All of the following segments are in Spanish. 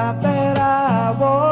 saber a vos.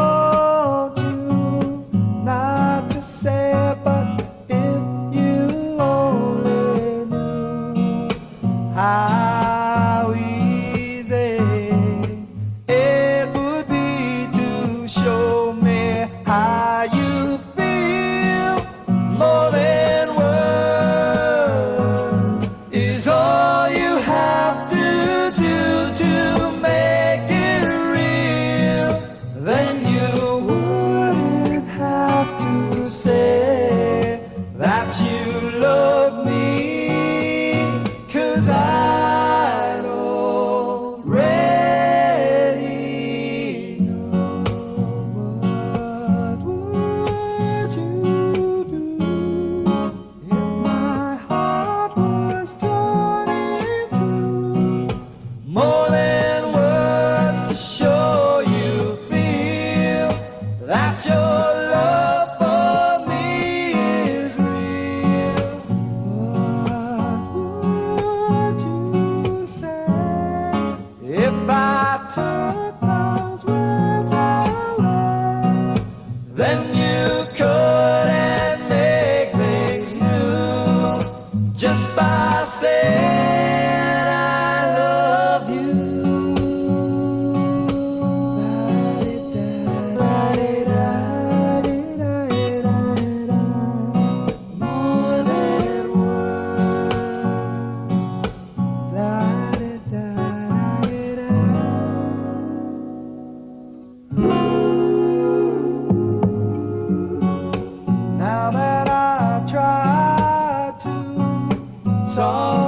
到